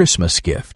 Christmas gift.